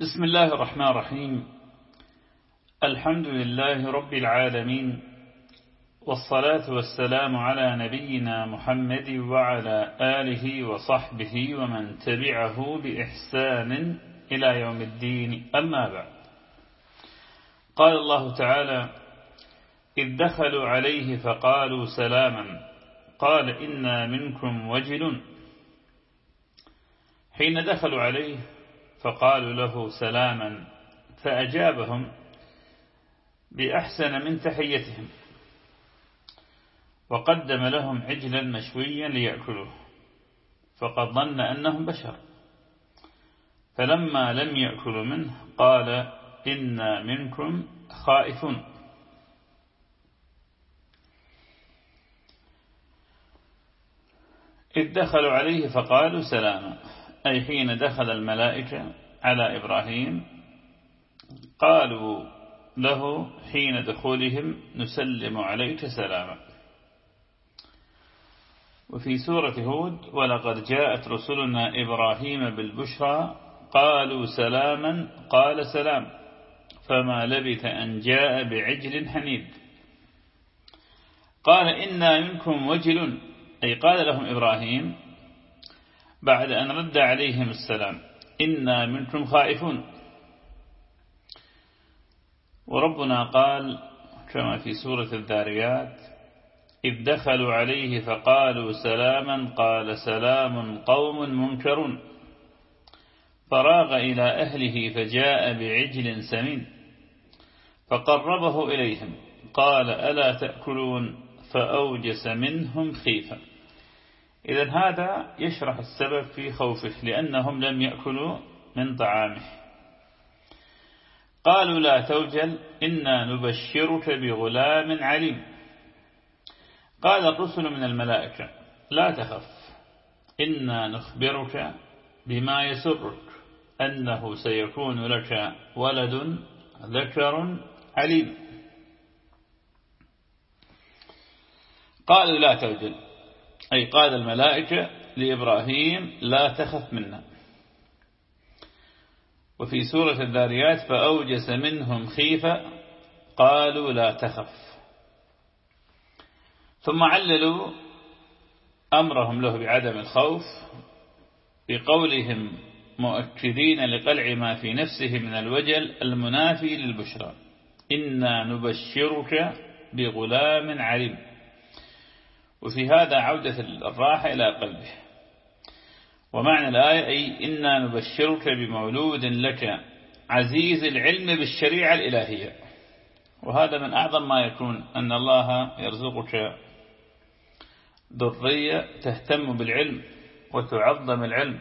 بسم الله الرحمن الرحيم. الحمد لله رب العالمين والصلاة والسلام على نبينا محمد وعلى آله وصحبه ومن تبعه بإحسان إلى يوم الدين. أما بعد قال الله تعالى إذ دخلوا عليه فقالوا سلاما قال إنا منكم وجلون حين دخلوا عليه فقالوا له سلاما فأجابهم بأحسن من تحيتهم وقدم لهم عجلا مشويا ليأكلوه فقد ظن أنهم بشر. فلما لم يأكلوا منه قال إنا منكم خائفون. إذ دخلوا عليه فقالوا سلاما. أي حين دخل الملائكة على إبراهيم قالوا له حين دخولهم نسلم عليك سلاما وفي سورة هود ولقد جاءت رسلنا إبراهيم بالبشرى قالوا سلاما قال سلام فما لبث أن جاء بعجل حنيد قال إنا منكم وجل أي قال لهم إبراهيم بعد أن رد عليهم السلام. إنا منكم خائفون. وربنا قال كما في سورة الداريات إذ دخلوا عليه فقالوا سلاما قال سلام قوم منكرون. فراغ إلى أهله فجاء بعجل سمين. فقربه إليهم قال ألا تأكلون؟ فأوجس منهم خيفة. إذا هذا يشرح السبب في خوفه لأنهم لم يأكلوا من طعامه. قالوا لا توجل إنا نبشرك بغلام عليم. قال الرسل من الملائكة لا تخف إنا نخبرك بما يسرك أنه سيكون لك ولد ذكر عليم. قالوا لا توجل. أي قال الملائكة لإبراهيم لا تخف منا. وفي سورة الذاريات فأوجس منهم خيفة قالوا لا تخف. ثم عللوا أمرهم له بعدم الخوف بقولهم مؤكدين لقلع ما في نفسه من الوجل المنافي للبشرى. إنا نبشرك بغلام عليم. وفي هذا عودة الراحة إلى قلبه. ومعنى الآية أي إنا نبشرك بمولود لك عزيز العلم بالشريعة الإلهية. وهذا من أعظم ما يكون أن الله يرزقك ذرية تهتم بالعلم وتعظم العلم.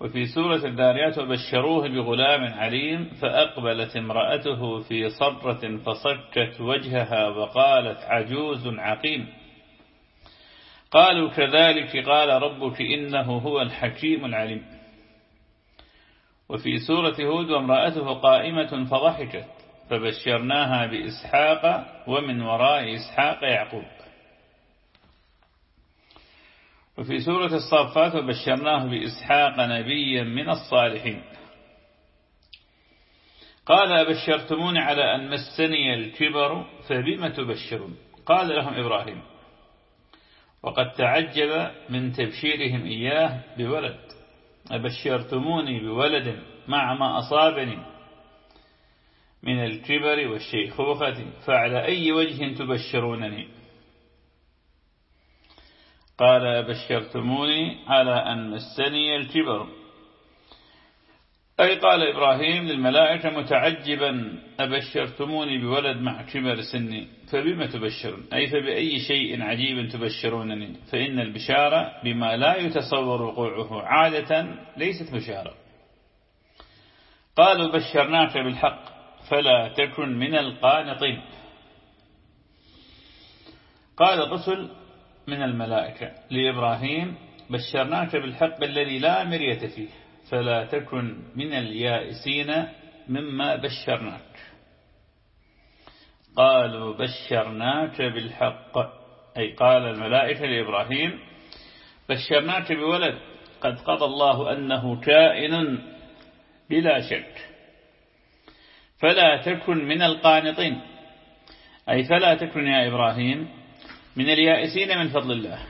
وفي سورة الداريات وبشروه بغلام عليم فأقبلت امرأته في صرة فصكت وجهها وقالت عجوز عقيم. قالوا كذلك قال ربك إنه هو الحكيم العليم. وفي سورة هود وامرأته قائمة فضحكت فبشرناها بإسحاق ومن وراء إسحاق يعقوب. وفي سورة الصافات وبشرناه بإسحاق نبيا من الصالحين. قال أبشرتموني على أن مسني الكبر فبم تبشرون؟ قال لهم إبراهيم وقد تعجب من تبشيرهم إياه بولد. أبشرتموني بولد مع ما أصابني من الكبر والشيخوخة فعلى أي وجه تبشرونني؟ قال بشرتموني على أن مسني الكبر. أي قال إبراهيم للملائكة متعجبا أبشرتموني بولد مع كبر سني فبما تبشرون؟ أي فبأي شيء عجيب تبشرونني؟ فإن البشارة بما لا يتصور وقوعه عادة ليست بشارة. قالوا بشرناك بالحق فلا تكن من القانطين. قال الرسل من الملائكة. لإبراهيم بشرناك بالحق الذي لا مرية فيه فلا تكن من اليائسين مما بشرناك. قالوا بشرناك بالحق. أي قال الملائكة لإبراهيم بشرناك بولد قد قضى الله أنه كائن بلا شك. فلا تكن من القانطين. أي فلا تكن يا إبراهيم. من اليائسين من فضل الله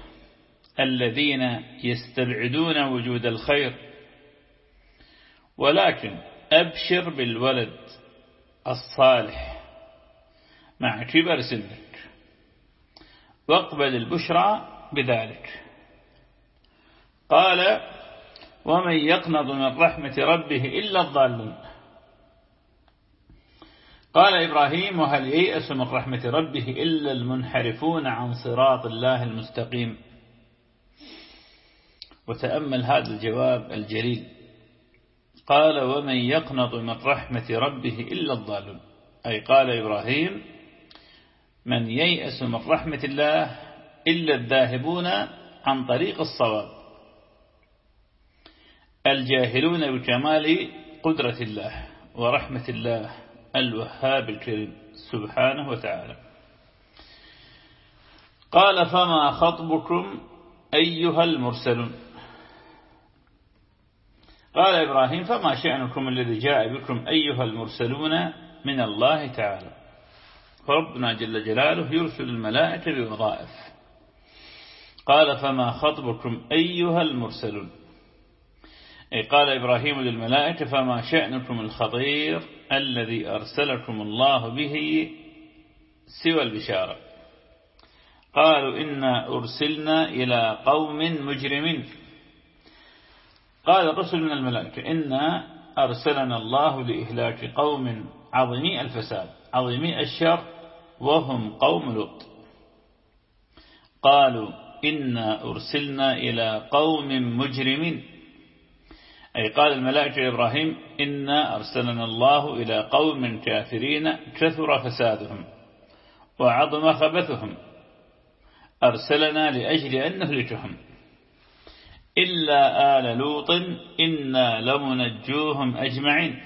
الذين يستبعدون وجود الخير. ولكن أبشر بالولد الصالح مع كبر سنك واقبل البشرى بذلك. قال ومن يقنض من رحمة ربه إلا الضالون. قال إبراهيم وهل ييأس من رحمة ربه إلا المنحرفون عن صراط الله المستقيم؟ وتأمل هذا الجواب الجليل. قال ومن يقنط من رحمة ربه إلا الضالون. أي قال إبراهيم من ييأس من رحمة الله إلا الذاهبون عن طريق الصواب. الجاهلون بكمال قدرة الله ورحمة الله. الوهاب الكريم. سبحانه وتعالى. قال فما خطبكم أيها المرسلون؟ قال إبراهيم فما شأنكم الذي جاء بكم أيها المرسلون من الله تعالى؟ فربنا جل جلاله يرسل الملائكة بوظائف. قال فما خطبكم أيها المرسلون؟ قال إبراهيم للملائكة فما شأنكم الخطير الذي أرسلكم الله به سوى البشارة؟ قالوا إنا أرسلنا إلى قوم مجرمين. قال الرسل من الملائكة إنا أرسلنا الله لإهلاك قوم عظيمي الفساد عظيمي الشر وهم قوم لوط. قالوا إنا أرسلنا إلى قوم مجرمين. أي قال الملائكة إبراهيم إنا أرسلنا الله إلى قوم كافرين كثر فسادهم وعظم خبثهم أرسلنا لأجل أن نهلكهم إلا آل لوط إنا لمنجوهم أجمعين.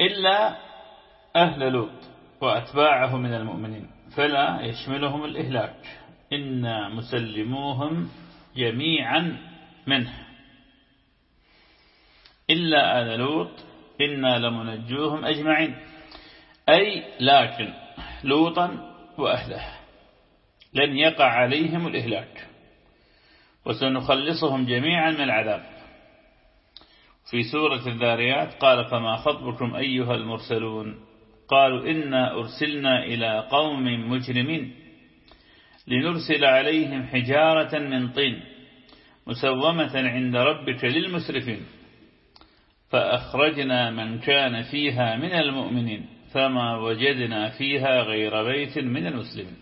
إلا أهل لوط وأتباعه من المؤمنين فلا يشملهم الإهلاك إنا مسلموهم جميعا منه. إلا آل لوط إنا لمنجوهم أجمعين. أي لكن لوطا وأهله لن يقع عليهم الإهلاك وسنخلصهم جميعا من العذاب. في سورة الذاريات قال فما خطبكم أيها المرسلون؟ قالوا إنا أرسلنا إلى قوم مجرمين لنرسل عليهم حجارة من طين مسومة عند ربك للمسرفين. فأخرجنا من كان فيها من المؤمنين فما وجدنا فيها غير بيت من المسلمين.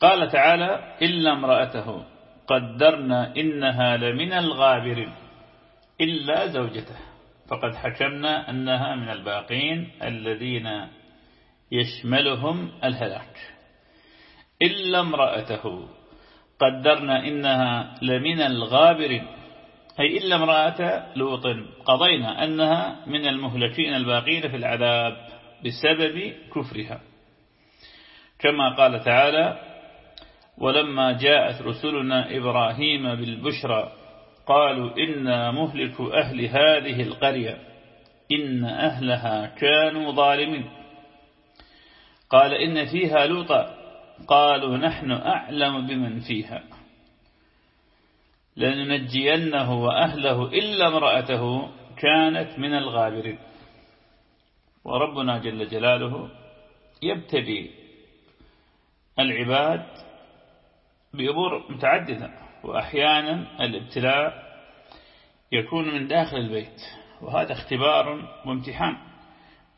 قال تعالى إلا امرأته قدرنا إنها لمن الغابرين إلا زوجته. فقد حكمنا أنها من الباقين الذين يشملهم الهلاك. إلا امرأته قدرنا إنها لمن الغابرين. أي إلا امرأة لوط قضينا أنها من المهلكين الباقين في العذاب بسبب كفرها. كما قال تعالى ولما جاءت رسلنا إبراهيم بالبشرى قالوا إنا مهلك أهل هذه القرية إن أهلها كانوا ظالمين. قال إن فيها لوطا. قالوا نحن أعلم بمن فيها. لننجينه وأهله إلا امرأته كانت من الغابرين. وربنا جل جلاله يبتلي العباد بأمور متعددة وأحيانا الابتلاء يكون من داخل البيت وهذا اختبار وامتحان.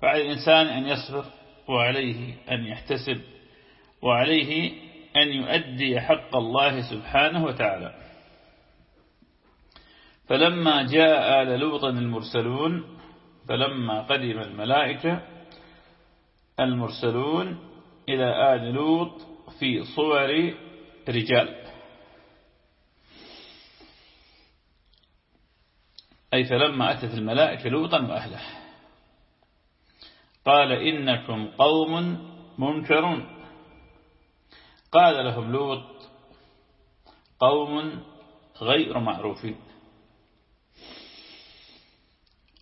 فعلى الإنسان أن يصبر وعليه أن يحتسب وعليه أن يؤدي حق الله سبحانه وتعالى. فلما جاء آل لوط المرسلون فلما قدم الملائكة المرسلون إلى آل لوط في صور رجال. أي فلما أتت الملائكة لوطا وأهله. قال إنكم قوم منكرون. قال لهم لوط قوم غير معروفين.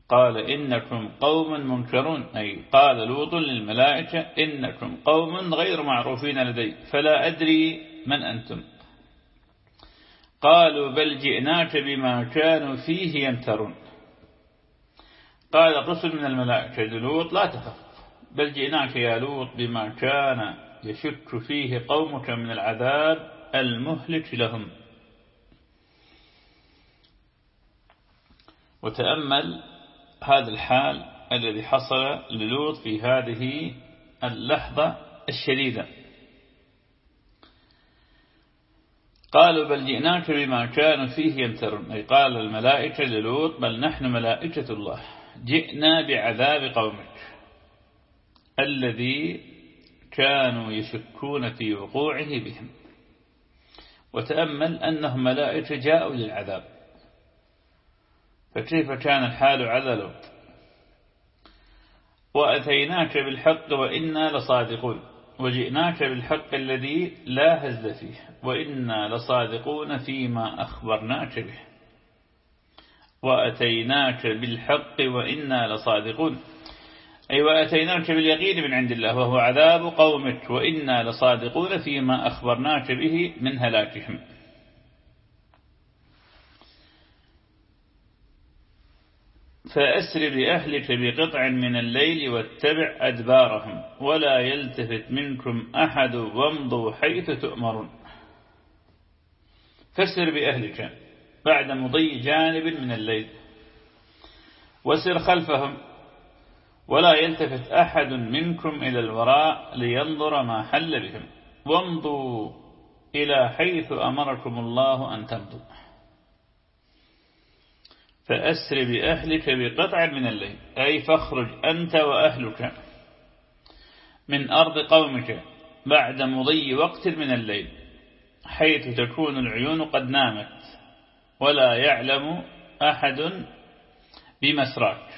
قال إنكم قوم منكرون أي قال لوط للملائكة إنكم قوم غير معروفين لدي فلا أدري من أنتم. قالوا بل جئناك بما كانوا فيه يمترون. قال الرسل من الملائكة لوط لا تخف. بل جئناك يا لوط بما كان يشك فيه قومك من العذاب المهلك لهم. وتأمل هذا الحال الذي حصل للوط في هذه اللحظة الشديدة. قالوا بل جئناك بما كانوا فيه يمترون. أي قال الملائكة للوط بل نحن ملائكة الله. جئنا بعذاب قومك الذي كانوا يشكون في وقوعه بهم. وتأمل أنهم ملائكة جاءوا للعذاب. فكيف كان الحال على لوط وأتيناك بالحق وإنا لصادقون. وجئناك بالحق الذي لا هز فيه وإنا لصادقون فيما أخبرناك به. وأتيناك بالحق وإنا لصادقون. أي وأتيناك باليقين من عند الله وهو عذاب قومك وإنا لصادقون فيما أخبرناك به من هلاكهم. فأسر بأهلك بقطع من الليل واتبع أدبارهم ولا يلتفت منكم أحد وامضوا حيث تؤمرون. فسر بأهلك بعد مضي جانب من الليل وسر خلفهم ولا يلتفت أحد منكم إلى الوراء لينظر ما حل بهم وامضوا إلى حيث أمركم الله أن تمضوا. فأسر بأهلك بقطع من الليل. أي فاخرج أنت وأهلك من أرض قومك بعد مضي وقت من الليل حيث تكون العيون قد نامت ولا يعلم أحد بمسراك.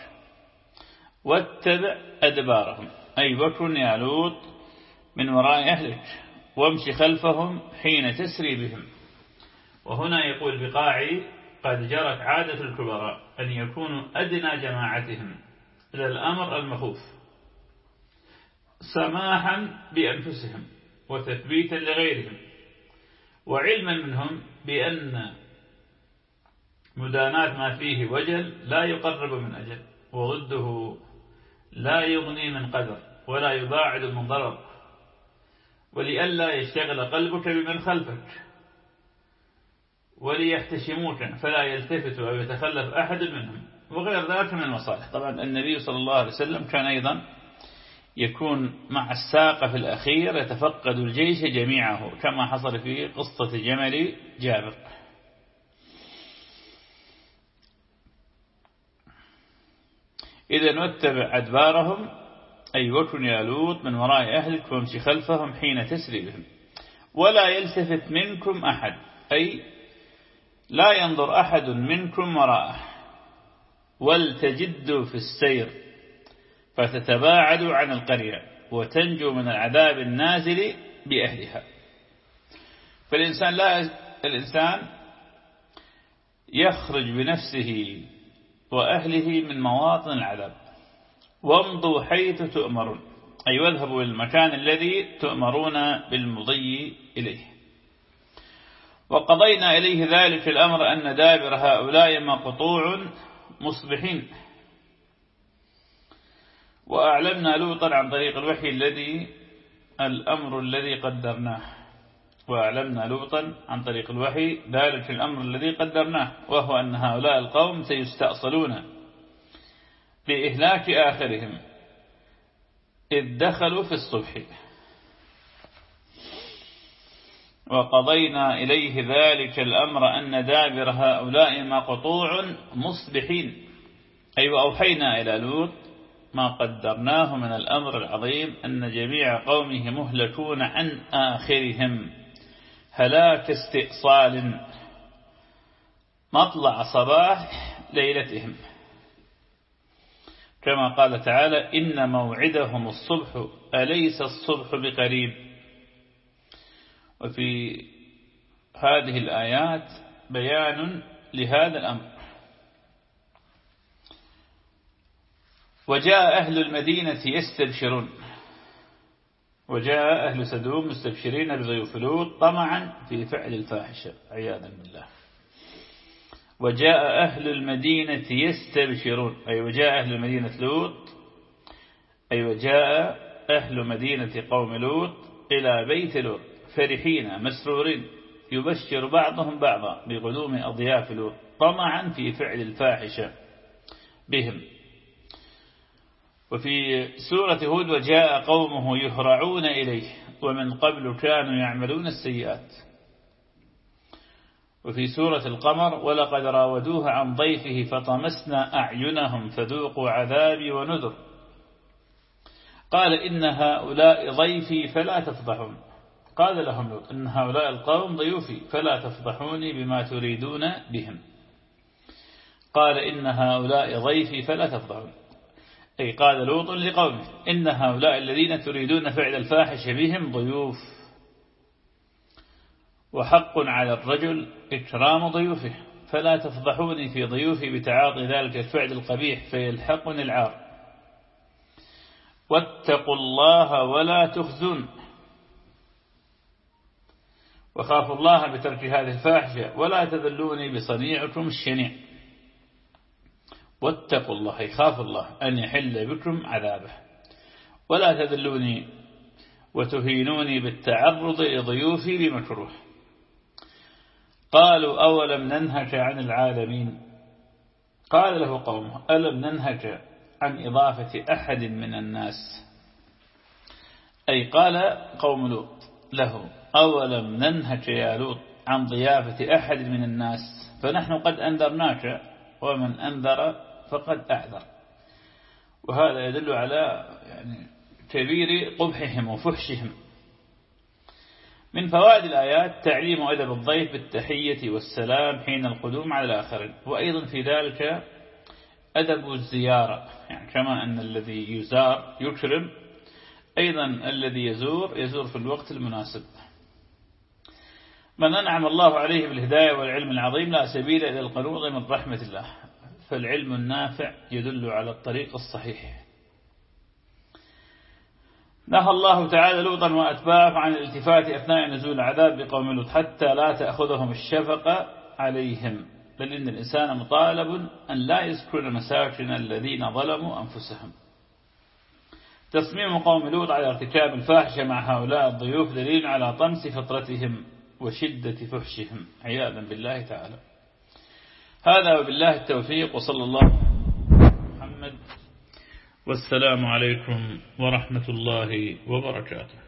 واتبع أدبارهم. أي وكن يا لوط من وراء أهلك وامشي خلفهم حين تسري بهم. وهنا يقول بقاعي قد جرت عادة الكبراء أن يكونوا أدنى جماعتهم. إلى الأمر المخوف. سماحا بأنفسهم وتثبيتا لغيرهم. وعلما منهم بأن مدانات ما فيه وجل لا يقرب من أجل وضده لا يغني من قدر ولا يباعد من ضرر. ولئلا يشتغل قلبك بمن خلفك. وليحتشموك فلا يلتفت أو يتخلف أحد منهم وغير ذلك من المصالح. طبعا النبي صلى الله عليه وسلم كان أيضا يكون مع الساقة في الأخير يتفقد الجيش جميعه كما حصل في قصة جمل جابر. إذا واتبع أدبارهم أي وكن يا لوط من وراء أهلك وامشي خلفهم حين تسري بهم ولا يلتفت منكم أحد أي لا ينظر أحد منكم وراءه ولتجدوا في السير فتتباعدوا عن القرية وتنجوا من العذاب النازل بأهلها. فالإنسان لا الإنسان يخرج بنفسه وأهله من مواطن العذاب. وامضوا حيث تؤمرون أي واذهبوا إلى المكان الذي تؤمرون بالمضي إليه. وقضينا إليه ذلك الأمر أن دابر هؤلاء مقطوع مصبحين. وأعلمنا لوطا عن طريق الوحي الذي الأمر الذي قدرناه. وأعلمنا لوطا عن طريق الوحي ذلك الأمر الذي قدرناه وهو أن هؤلاء القوم سيستأصلون بإهلاك آخرهم إذ دخلوا في الصبح. وقضينا إليه ذلك الأمر أن دابر هؤلاء مقطوع مصبحين. أي وأوحينا إلى لوط ما قدرناه من الأمر العظيم أن جميع قومه مهلكون عن آخرهم. هلاك استئصال مطلع صباح ليلتهم. كما قال تعالى إن موعدهم الصبح أليس الصبح بقريب؟ وفي هذه الآيات بيان لهذا الأمر. وجاء أهل المدينة يستبشرون. وجاء أهل سدوم مستبشرين بضيوف لوط طمعا في فعل الفاحشة عياذا بالله. وجاء أهل المدينة يستبشرون. أي وجاء أهل المدينة لوط. أي وجاء أهل مدينة قوم لوط إلى بيت لوط. فرحين مسرورين يبشر بعضهم بعضا بقدوم أضياف طمعا في فعل الفاحشة بهم. وفي سورة هود وجاء قومه يهرعون إليه ومن قبل كانوا يعملون السيئات. وفي سورة القمر ولقد راودوه عن ضيفه فطمسنا أعينهم فذوقوا عذابي ونذر. قال إن هؤلاء ضيفي فلا تفضحون قال لهم لوط إن هؤلاء القوم ضيوفي فلا تفضحوني بما تريدون بهم. قال إن هؤلاء ضيفي فلا تفضحون. أي قال لوط لقومه إن هؤلاء الذين تريدون فعل الفاحش بهم ضيوف. وحق على الرجل إكرام ضيوفه. فلا تفضحوني في ضيوفي بتعاطي ذلك الفعل القبيح فيلحقني العار. واتقوا الله ولا تخزون. وخافوا الله بترك هذه الفاحشة. ولا تذلوني بصنيعكم الشنيع. واتقوا الله يخاف الله أن يحل بكم عذابه. ولا تذلوني وتهينوني بالتعرض لضيوفي بمكروه. قالوا أولم ننهك عن العالمين؟ قال له قومه ألم ننهك عن إضافة أحد من الناس؟ أي قال قوم لوط له أولم ننهك يا لوط عن ضيافة أحد من الناس؟ فنحن قد أنذرناك ومن أنذر فقد أعذر وهذا يدل على يعني كبير قبحهم وفحشهم. من فوائد الآيات تعليم أدب الضيف بالتحية والسلام حين القدوم على الآخرين وأيضا في ذلك أدب الزيارة يعني كما أن الذي يزار يكرم أيضا الذي يزور يزور في الوقت المناسب. من أنعم الله عليه بالهداية والعلم العظيم لا سبيل إلى القنوط من رحمة الله. فالعلم النافع يدل على الطريق الصحيح. نهى الله تعالى لوطا وأتباعه عن الالتفات أثناء نزول العذاب بقوم لوط حتى لا تأخذهم الشفقة عليهم. بل إن الإنسان مطالب أن لا يذكر مساكن الذين ظلموا أنفسهم. تصميم قوم لوط على ارتكاب الفاحشة مع هؤلاء الضيوف دليل على طمس فطرتهم. وشدة فحشهم عياذا بالله تعالى. هذا وبالله التوفيق وصلى الله محمد. والسلام عليكم ورحمة الله وبركاته.